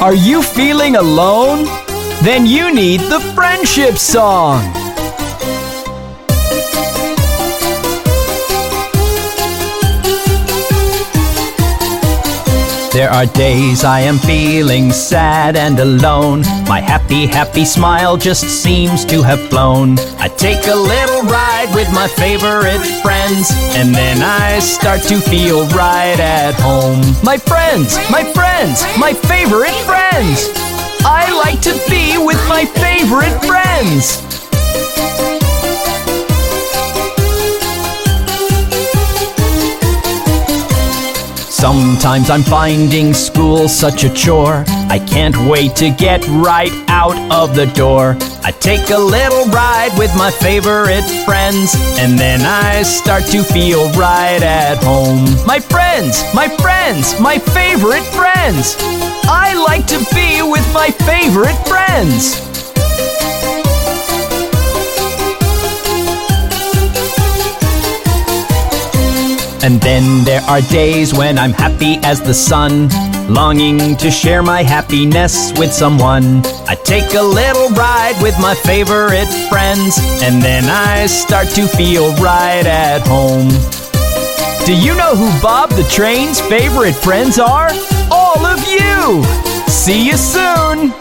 Are you feeling alone? Then you need the friendship song. There are days I am feeling sad and alone. My happy, happy smile just seems to have flown. I take a little ride with my favorite friends, and then I start to feel right at home. My friends, my friends, my favorite friends. I like to be with my favorite friends. Sometimes I'm finding school such a chore. I can't wait to get right out of the door. I take a little ride with my favorite friends, and then I start to feel right at home. My friends, my friends, my favorite friends. I like to be with my favorite friends. And then there are days when I'm happy as the sun, longing to share my happiness with someone. I take a little ride with my favorite friends, and then I start to feel right at home. Do you know who Bob the Train's favorite friends are? All of you! See you soon!